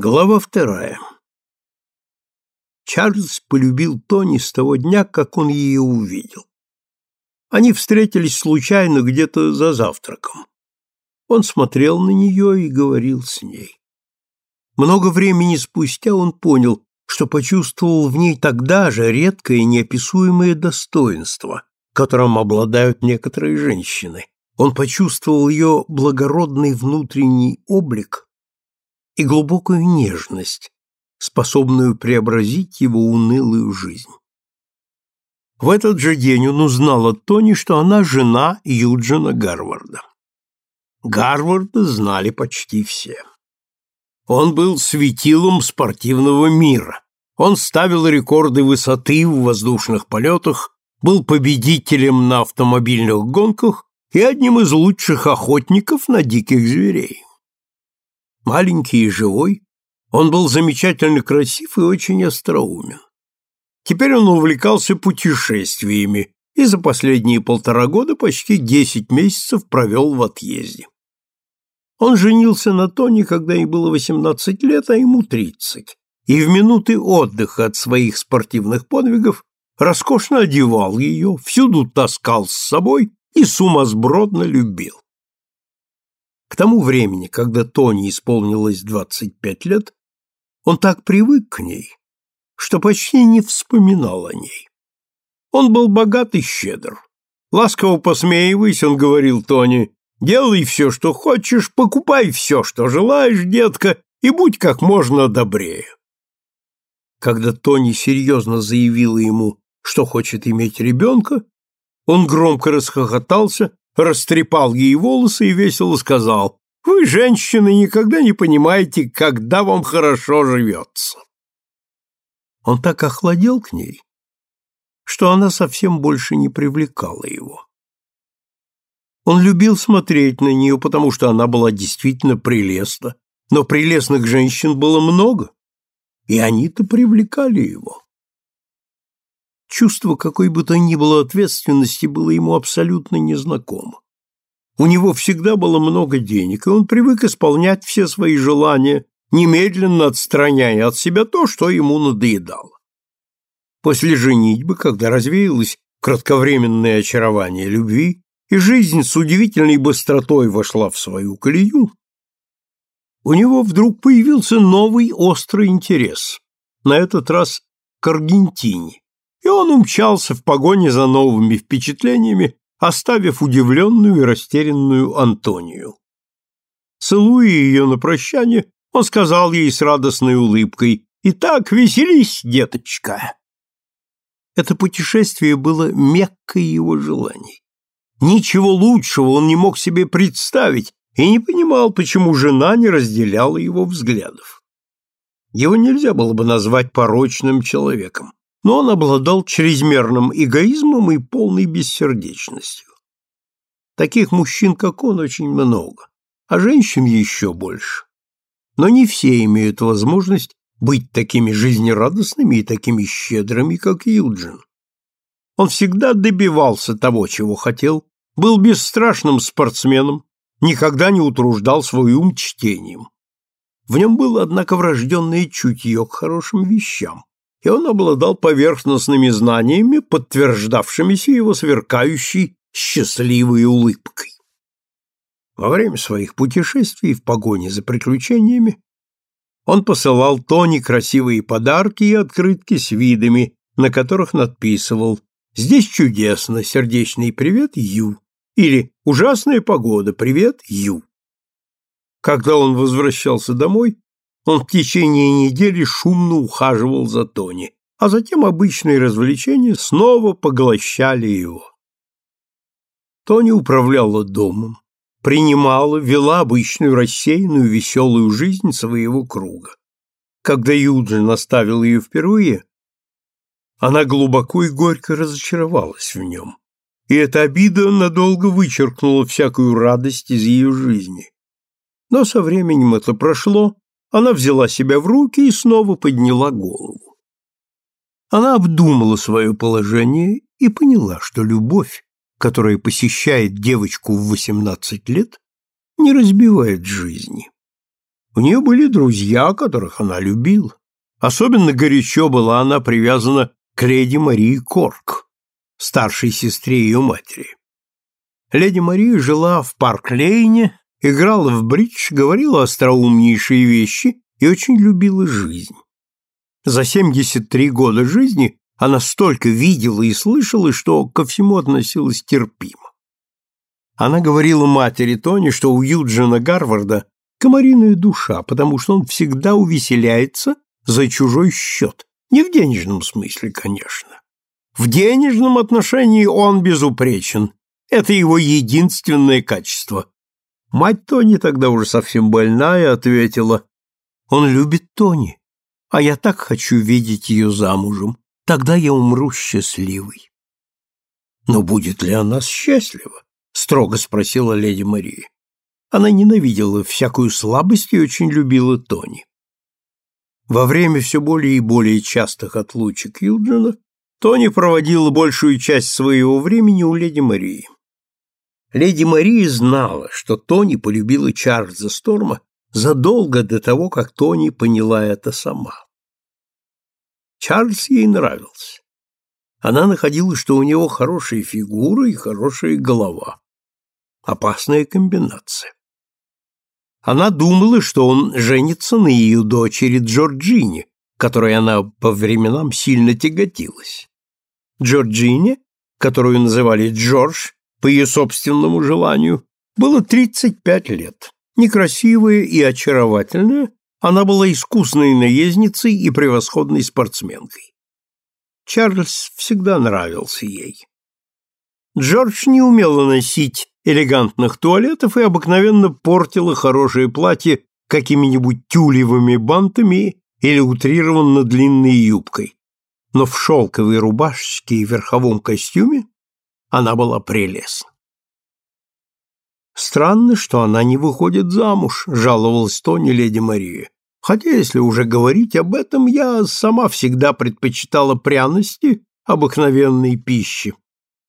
Глава вторая. Чарльз полюбил Тони с того дня, как он ее увидел. Они встретились случайно где-то за завтраком. Он смотрел на нее и говорил с ней. Много времени спустя он понял, что почувствовал в ней тогда же редкое неописуемое достоинство, которым обладают некоторые женщины. Он почувствовал ее благородный внутренний облик и глубокую нежность, способную преобразить его унылую жизнь. В этот же день он узнал от Тони, что она жена Юджина Гарварда. Гарварда знали почти все. Он был светилом спортивного мира. Он ставил рекорды высоты в воздушных полетах, был победителем на автомобильных гонках и одним из лучших охотников на диких зверей. Маленький и живой, он был замечательно красив и очень остроумен. Теперь он увлекался путешествиями и за последние полтора года почти десять месяцев провел в отъезде. Он женился на Тони, когда ей было восемнадцать лет, а ему тридцать, и в минуты отдыха от своих спортивных подвигов роскошно одевал ее, всюду таскал с собой и сумасбродно любил. К тому времени, когда Тони исполнилось 25 лет, он так привык к ней, что почти не вспоминал о ней. Он был богат и щедр. Ласково посмеиваясь, он говорил Тони, «Делай все, что хочешь, покупай все, что желаешь, детка, и будь как можно добрее». Когда Тони серьезно заявила ему, что хочет иметь ребенка, он громко расхохотался растрепал ей волосы и весело сказал, «Вы, женщины, никогда не понимаете, когда вам хорошо живется». Он так охладел к ней, что она совсем больше не привлекала его. Он любил смотреть на нее, потому что она была действительно прелестна, но прелестных женщин было много, и они-то привлекали его. Чувство какой бы то ни было ответственности было ему абсолютно незнакомо. У него всегда было много денег, и он привык исполнять все свои желания, немедленно отстраняя от себя то, что ему надоедало. После женитьбы, когда развеялось кратковременное очарование любви, и жизнь с удивительной быстротой вошла в свою колею, у него вдруг появился новый острый интерес, на этот раз к Аргентине, и он умчался в погоне за новыми впечатлениями, оставив удивленную и растерянную Антонию. Целуя ее на прощание, он сказал ей с радостной улыбкой «Итак, веселись, деточка!» Это путешествие было меккой его желаний. Ничего лучшего он не мог себе представить и не понимал, почему жена не разделяла его взглядов. Его нельзя было бы назвать порочным человеком но он обладал чрезмерным эгоизмом и полной бессердечностью. Таких мужчин, как он, очень много, а женщин еще больше. Но не все имеют возможность быть такими жизнерадостными и такими щедрыми, как Юджин. Он всегда добивался того, чего хотел, был бесстрашным спортсменом, никогда не утруждал свой ум чтением. В нем было, однако, врожденное чутье к хорошим вещам, и он обладал поверхностными знаниями, подтверждавшимися его сверкающей счастливой улыбкой. Во время своих путешествий в погоне за приключениями он посылал Тони красивые подарки и открытки с видами, на которых надписывал «Здесь чудесно, сердечный привет, Ю» или «Ужасная погода, привет, Ю». Когда он возвращался домой, он в течение недели шумно ухаживал за Тони, а затем обычные развлечения снова поглощали его. Тони управляла домом, принимала, вела обычную рассеянную веселую жизнь своего круга. Когда Юджин оставил ее впервые, она глубоко и горько разочаровалась в нем, и эта обида надолго вычеркнула всякую радость из ее жизни. Но со временем это прошло, она взяла себя в руки и снова подняла голову. Она обдумала свое положение и поняла, что любовь, которая посещает девочку в 18 лет, не разбивает жизни. У нее были друзья, которых она любила. Особенно горячо была она привязана к леди Марии Корк, старшей сестре ее матери. Леди Мария жила в Парк-Лейне, играла в бридж, говорила остроумнейшие вещи и очень любила жизнь. За 73 года жизни она столько видела и слышала, что ко всему относилась терпимо. Она говорила матери Тони, что у Юджина Гарварда комариная душа, потому что он всегда увеселяется за чужой счет. Не в денежном смысле, конечно. В денежном отношении он безупречен. Это его единственное качество. Мать Тони тогда уже совсем больная ответила, «Он любит Тони, а я так хочу видеть ее замужем. Тогда я умру счастливой». «Но будет ли она счастлива?» строго спросила леди Мария. Она ненавидела всякую слабость и очень любила Тони. Во время все более и более частых отлучек Юджина Тони проводила большую часть своего времени у леди Марии. Леди Мария знала, что Тони полюбила Чарльза Сторма задолго до того, как Тони поняла это сама. Чарльз ей нравился. Она находила, что у него хорошая фигура и хорошая голова. Опасная комбинация. Она думала, что он женится на ее дочери Джорджине, которой она по временам сильно тяготилась. Джорджине, которую называли Джордж по ее собственному желанию, было 35 лет. Некрасивая и очаровательная, она была искусной наездницей и превосходной спортсменкой. Чарльз всегда нравился ей. Джордж не умела носить элегантных туалетов и обыкновенно портила хорошее платье какими-нибудь тюлевыми бантами или утрированно длинной юбкой. Но в шелковой рубашечке и верховом костюме она была прелестна. «Странно, что она не выходит замуж», — жаловалась Тони леди Мария. «Хотя, если уже говорить об этом, я сама всегда предпочитала пряности обыкновенной пищи.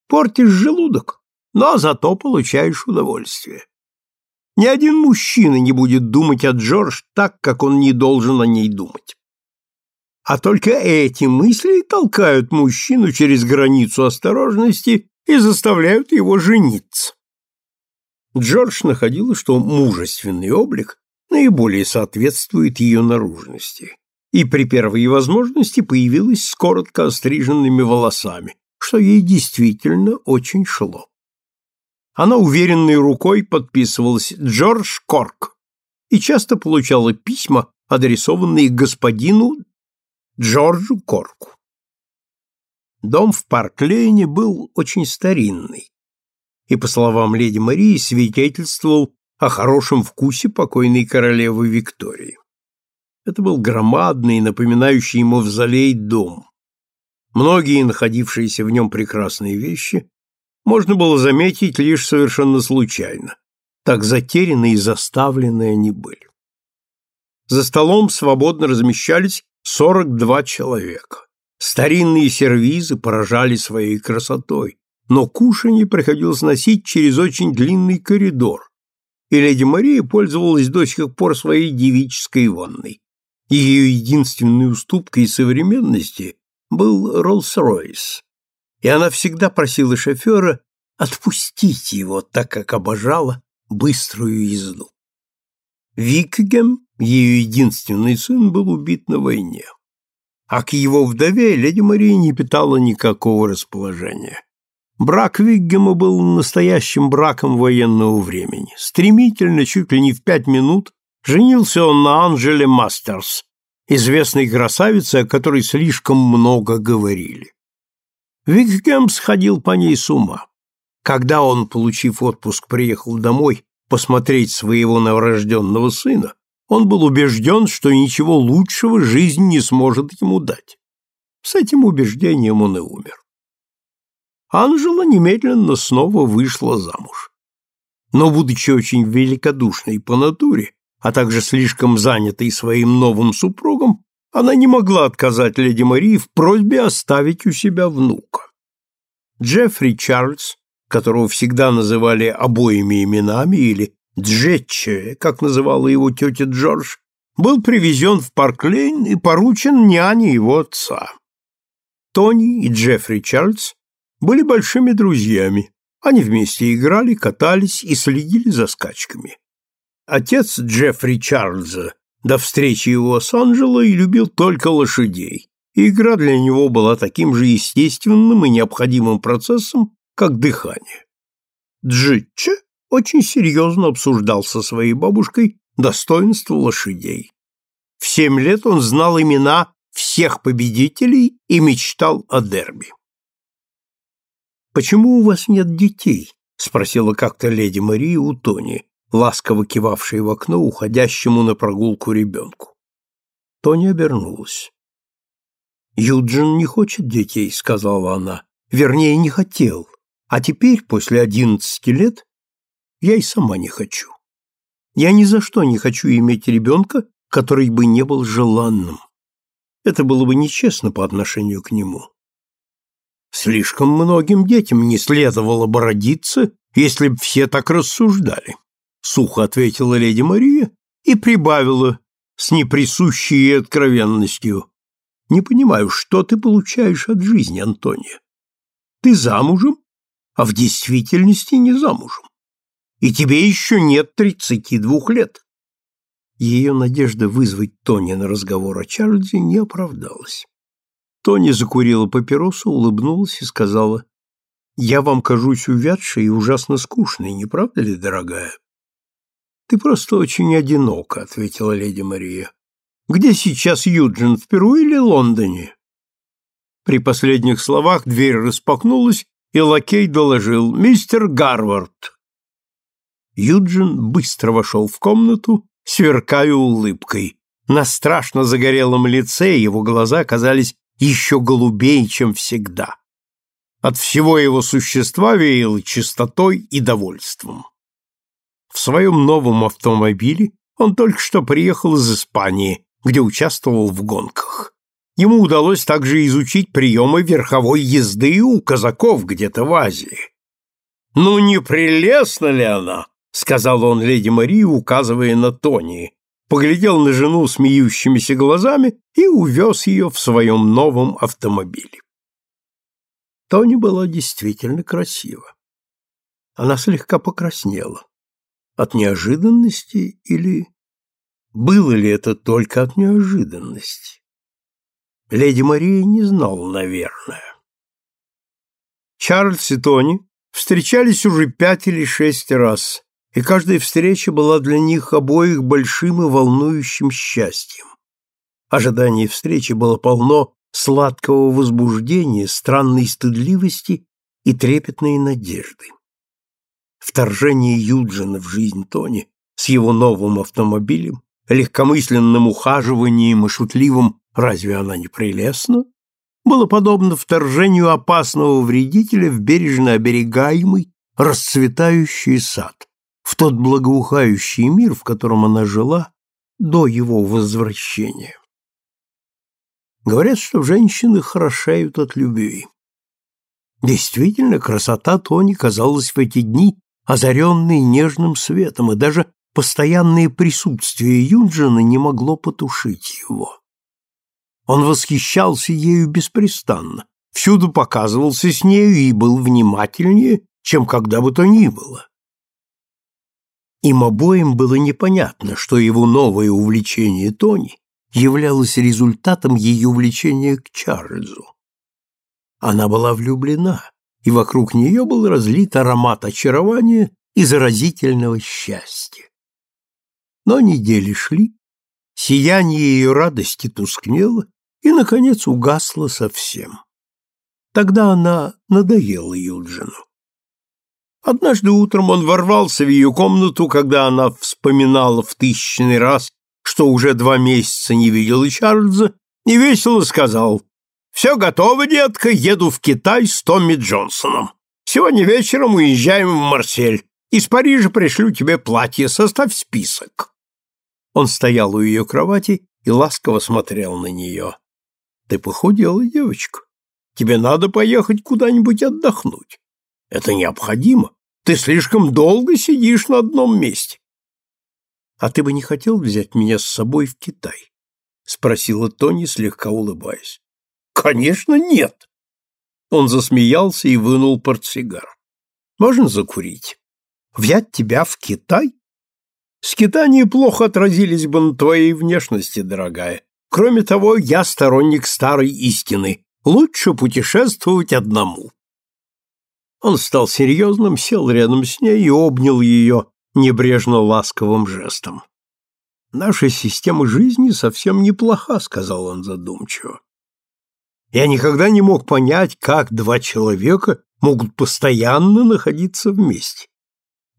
Портишь желудок, но зато получаешь удовольствие. Ни один мужчина не будет думать о Джордж так, как он не должен о ней думать. А только эти мысли толкают мужчину через границу осторожности и заставляют его жениться. Джордж находила, что мужественный облик наиболее соответствует ее наружности, и при первой возможности появилась с коротко остриженными волосами, что ей действительно очень шло. Она уверенной рукой подписывалась Джордж Корк и часто получала письма, адресованные господину Джорджу Корку. Дом в Парк-Лейне был очень старинный и, по словам леди Марии, свидетельствовал о хорошем вкусе покойной королевы Виктории. Это был громадный, напоминающий мавзолей дом. Многие находившиеся в нем прекрасные вещи можно было заметить лишь совершенно случайно. Так затерянные и заставленные они были. За столом свободно размещались 42 человека. Старинные сервизы поражали своей красотой, но кушанье приходилось носить через очень длинный коридор, и леди Мария пользовалась до сих пор своей девической ванной. Ее единственной уступкой современности был Роллс-Ройс, и она всегда просила шофера отпустить его, так как обожала быструю езду. Викгем, ее единственный сын, был убит на войне. А к его вдове леди Мария не питала никакого расположения. Брак Виггема был настоящим браком военного времени. Стремительно, чуть ли не в пять минут, женился он на Анжеле Мастерс, известной красавице, о которой слишком много говорили. Викгем сходил по ней с ума. Когда он, получив отпуск, приехал домой посмотреть своего новорожденного сына, он был убежден, что ничего лучшего жизнь не сможет ему дать. С этим убеждением он и умер. Анжела немедленно снова вышла замуж. Но, будучи очень великодушной по натуре, а также слишком занятой своим новым супругом, она не могла отказать леди Марии в просьбе оставить у себя внука. Джеффри Чарльз, которого всегда называли обоими именами или Джетче, как называла его тетя Джордж, был привезен в Парклейн и поручен няне его отца. Тони и Джеффри Чарльз были большими друзьями. Они вместе играли, катались и следили за скачками. Отец Джеффри Чарльза до встречи его с Анджелой любил только лошадей, и игра для него была таким же естественным и необходимым процессом, как дыхание. Джитче очень серьезно обсуждал со своей бабушкой достоинство лошадей. В семь лет он знал имена всех победителей и мечтал о дерби. «Почему у вас нет детей?» — спросила как-то леди Мария у Тони, ласково кивавшей в окно уходящему на прогулку ребенку. Тони обернулась. «Юджин не хочет детей», — сказала она. «Вернее, не хотел. А теперь, после одиннадцати лет, я и сама не хочу. Я ни за что не хочу иметь ребенка, который бы не был желанным. Это было бы нечестно по отношению к нему. Слишком многим детям не следовало бы родиться, если б все так рассуждали, сухо ответила леди Мария и прибавила с неприсущей ей откровенностью. Не понимаю, что ты получаешь от жизни, Антония. Ты замужем, а в действительности не замужем и тебе еще нет тридцати двух лет. Ее надежда вызвать Тони на разговор о Чарльзе не оправдалась. Тони закурила папиросу, улыбнулась и сказала, «Я вам кажусь увядшей и ужасно скучной, не правда ли, дорогая?» «Ты просто очень одинока», — ответила леди Мария. «Где сейчас Юджин, в Перу или Лондоне?» При последних словах дверь распахнулась, и лакей доложил «Мистер Гарвард». Юджин быстро вошел в комнату, сверкая улыбкой. На страшно загорелом лице его глаза казались еще голубее, чем всегда. От всего его существа веяло чистотой и довольством. В своем новом автомобиле он только что приехал из Испании, где участвовал в гонках. Ему удалось также изучить приемы верховой езды у казаков где-то в Азии. «Ну, не прелестна ли она?» — сказал он леди Марии, указывая на Тони, поглядел на жену смеющимися глазами и увез ее в своем новом автомобиле. Тони была действительно красива. Она слегка покраснела. От неожиданности или... Было ли это только от неожиданности? Леди Мария не знала, наверное. Чарльз и Тони встречались уже пять или шесть раз, и каждая встреча была для них обоих большим и волнующим счастьем. Ожидание встречи было полно сладкого возбуждения, странной стыдливости и трепетной надежды. Вторжение Юджина в жизнь Тони с его новым автомобилем, легкомысленным ухаживанием и шутливым «разве она не прелестна?» было подобно вторжению опасного вредителя в бережно оберегаемый, расцветающий сад в тот благоухающий мир, в котором она жила до его возвращения. Говорят, что женщины хорошеют от любви. Действительно, красота Тони казалась в эти дни озаренной нежным светом, и даже постоянное присутствие Юнджина не могло потушить его. Он восхищался ею беспрестанно, всюду показывался с нею и был внимательнее, чем когда бы то ни было. Им обоим было непонятно, что его новое увлечение Тони являлось результатом ее влечения к Чарльзу. Она была влюблена, и вокруг нее был разлит аромат очарования и заразительного счастья. Но недели шли, сияние ее радости тускнело и, наконец, угасло совсем. Тогда она надоела Юджину. Однажды утром он ворвался в ее комнату, когда она вспоминала в тысячный раз, что уже два месяца не видела Чарльза, и весело сказал, «Все готово, детка, еду в Китай с Томми Джонсоном. Сегодня вечером уезжаем в Марсель. Из Парижа пришлю тебе платье, составь список». Он стоял у ее кровати и ласково смотрел на нее. «Ты похудела, девочка. Тебе надо поехать куда-нибудь отдохнуть. Это необходимо. Ты слишком долго сидишь на одном месте. «А ты бы не хотел взять меня с собой в Китай?» — спросила Тони, слегка улыбаясь. «Конечно, нет!» Он засмеялся и вынул портсигар. «Можно закурить? Взять тебя в Китай?» «Скитания плохо отразились бы на твоей внешности, дорогая. Кроме того, я сторонник старой истины. Лучше путешествовать одному». Он стал серьезным, сел рядом с ней и обнял ее небрежно ласковым жестом. «Наша система жизни совсем неплоха», — сказал он задумчиво. «Я никогда не мог понять, как два человека могут постоянно находиться вместе.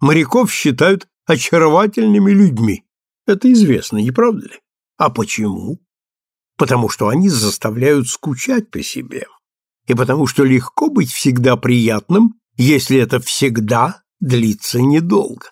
Моряков считают очаровательными людьми. Это известно, не правда ли? А почему? Потому что они заставляют скучать по себе и потому что легко быть всегда приятным, если это всегда длится недолго.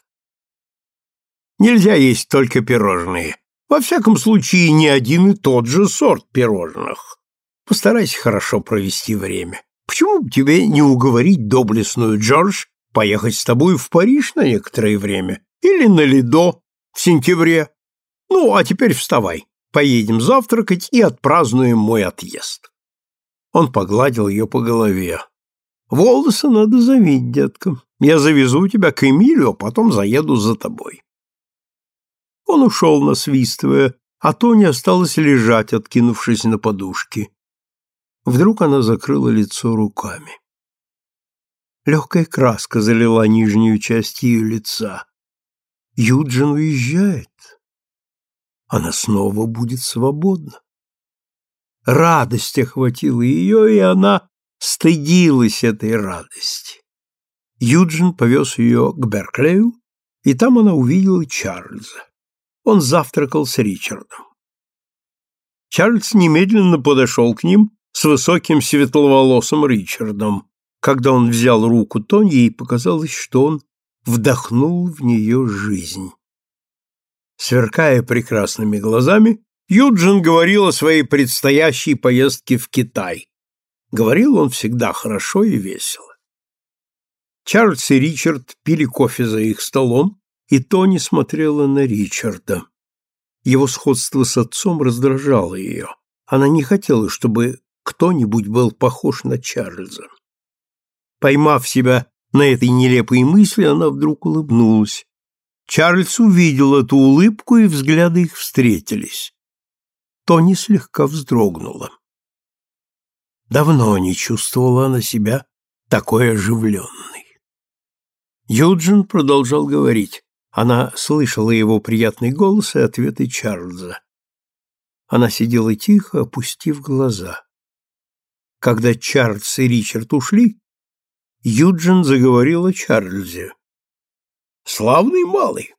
Нельзя есть только пирожные. Во всяком случае, не один и тот же сорт пирожных. Постарайся хорошо провести время. Почему бы тебе не уговорить доблестную Джордж поехать с тобой в Париж на некоторое время? Или на Лидо в сентябре? Ну, а теперь вставай. Поедем завтракать и отпразднуем мой отъезд. Он погладил ее по голове. «Волосы надо завить, детка. Я завезу тебя к Эмилю, а потом заеду за тобой». Он ушел, насвистывая, а Тони осталась лежать, откинувшись на подушки. Вдруг она закрыла лицо руками. Легкая краска залила нижнюю часть ее лица. Юджин уезжает. Она снова будет свободна. Радость охватила ее, и она стыдилась этой радости. Юджин повез ее к Берклею, и там она увидела Чарльза. Он завтракал с Ричардом. Чарльз немедленно подошел к ним с высоким светловолосым Ричардом. Когда он взял руку Тони, ей показалось, что он вдохнул в нее жизнь. Сверкая прекрасными глазами, Юджин говорил о своей предстоящей поездке в Китай. Говорил он всегда хорошо и весело. Чарльз и Ричард пили кофе за их столом, и Тони смотрела на Ричарда. Его сходство с отцом раздражало ее. Она не хотела, чтобы кто-нибудь был похож на Чарльза. Поймав себя на этой нелепой мысли, она вдруг улыбнулась. Чарльз увидел эту улыбку, и взгляды их встретились. Тони слегка вздрогнула. Давно не чувствовала она себя такой оживленной. Юджин продолжал говорить. Она слышала его приятный голос и ответы Чарльза. Она сидела тихо, опустив глаза. Когда Чарльз и Ричард ушли, Юджин заговорил о Чарльзе. «Славный малый.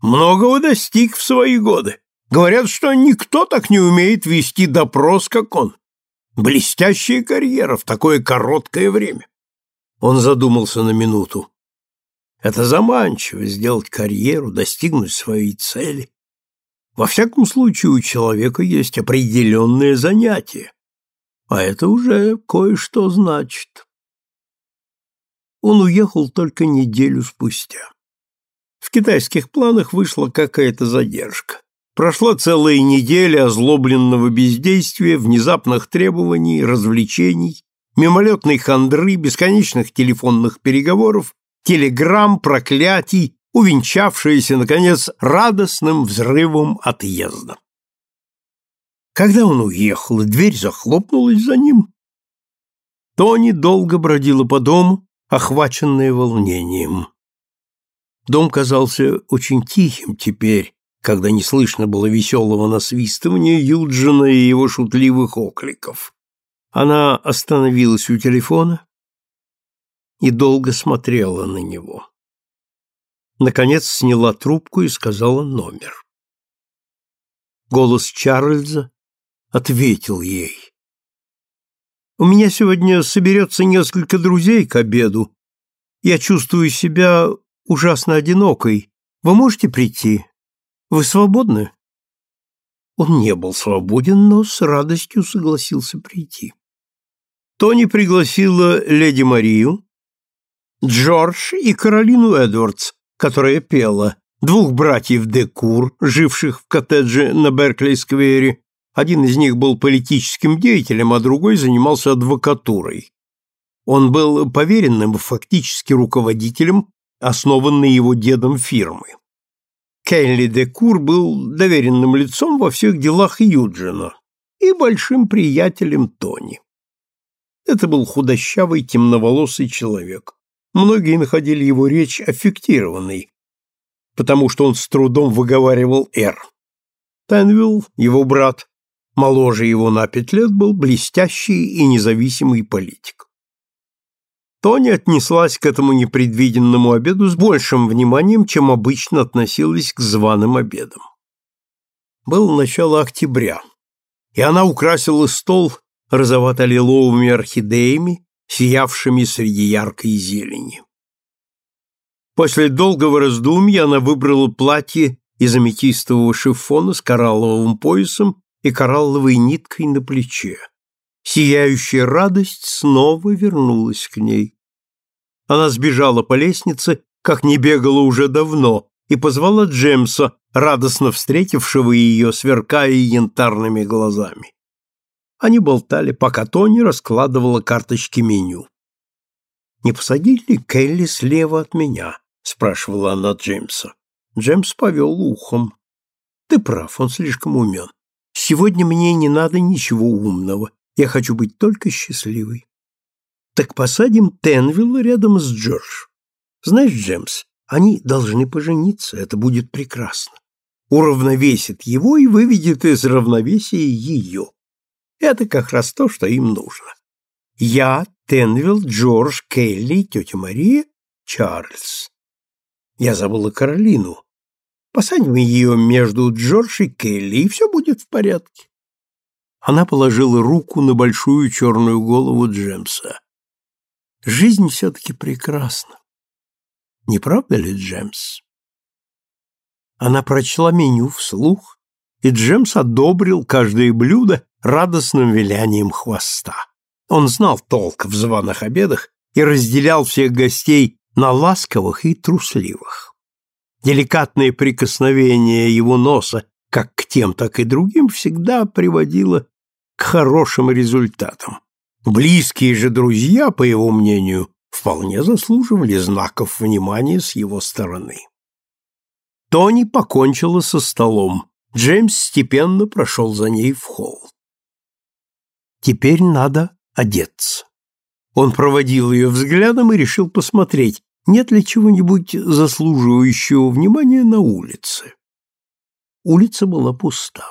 Многого достиг в свои годы. Говорят, что никто так не умеет вести допрос, как он. Блестящая карьера в такое короткое время. Он задумался на минуту. Это заманчиво сделать карьеру, достигнуть своей цели. Во всяком случае, у человека есть определенное занятие, а это уже кое-что значит. Он уехал только неделю спустя. В китайских планах вышла какая-то задержка. Прошла целая неделя озлобленного бездействия, внезапных требований, развлечений, мимолетной хандры, бесконечных телефонных переговоров, телеграмм, проклятий, увенчавшиеся, наконец, радостным взрывом отъезда. Когда он уехал, и дверь захлопнулась за ним, Тони долго бродила по дому, охваченная волнением. Дом казался очень тихим теперь, когда не слышно было веселого насвистывания Юджина и его шутливых окликов. Она остановилась у телефона и долго смотрела на него. Наконец сняла трубку и сказала номер. Голос Чарльза ответил ей. «У меня сегодня соберется несколько друзей к обеду. Я чувствую себя ужасно одинокой. Вы можете прийти?» Вы свободны? Он не был свободен, но с радостью согласился прийти. Тони пригласила леди Марию, Джордж и Каролину Эдвардс, которая пела, двух братьев Декур, живших в коттедже на Беркли-сквере. Один из них был политическим деятелем, а другой занимался адвокатурой. Он был поверенным фактически руководителем основанной его дедом фирмы. Келли де Кур был доверенным лицом во всех делах Юджина и большим приятелем Тони. Это был худощавый, темноволосый человек. Многие находили его речь аффектированной, потому что он с трудом выговаривал «Р». Тенвилл, его брат, моложе его на пять лет, был блестящий и независимый политик. Тони отнеслась к этому непредвиденному обеду с большим вниманием, чем обычно относилась к званым обедам. Было начало октября, и она украсила стол розовато-лиловыми орхидеями, сиявшими среди яркой зелени. После долгого раздумья она выбрала платье из аметистового шифона с коралловым поясом и коралловой ниткой на плече. Сияющая радость снова вернулась к ней. Она сбежала по лестнице, как не бегала уже давно, и позвала Джемса, радостно встретившего ее, сверкая янтарными глазами. Они болтали, пока Тони раскладывала карточки меню. «Не посадить ли Келли слева от меня?» — спрашивала она Джеймса. Джеймс повел ухом. «Ты прав, он слишком умен. Сегодня мне не надо ничего умного. Я хочу быть только счастливой. Так посадим Тенвилла рядом с Джордж. Знаешь, Джемс, они должны пожениться, это будет прекрасно. Уравновесит его и выведет из равновесия ее. Это как раз то, что им нужно. Я, Тенвилл, Джордж, Келли, тетя Мария, Чарльз. Я забыла Каролину. Посадим ее между Джордж и Келли, и все будет в порядке. Она положила руку на большую черную голову Джемса. Жизнь все-таки прекрасна. Не правда ли, Джемс? Она прочла меню вслух, и Джемс одобрил каждое блюдо радостным вилянием хвоста. Он знал толк в званых обедах и разделял всех гостей на ласковых и трусливых. Деликатное прикосновение его носа как к тем, так и другим всегда приводило хорошим результатам. Близкие же друзья, по его мнению, вполне заслуживали знаков внимания с его стороны. Тони покончила со столом. Джеймс степенно прошел за ней в холл. Теперь надо одеться. Он проводил ее взглядом и решил посмотреть, нет ли чего-нибудь заслуживающего внимания на улице. Улица была пуста.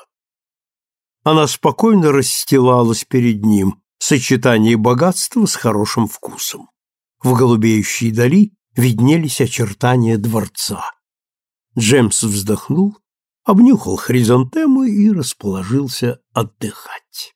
Она спокойно расстилалась перед ним, сочетание богатства с хорошим вкусом. В голубеющей дали виднелись очертания дворца. Джемс вздохнул, обнюхал хризантемы и расположился отдыхать.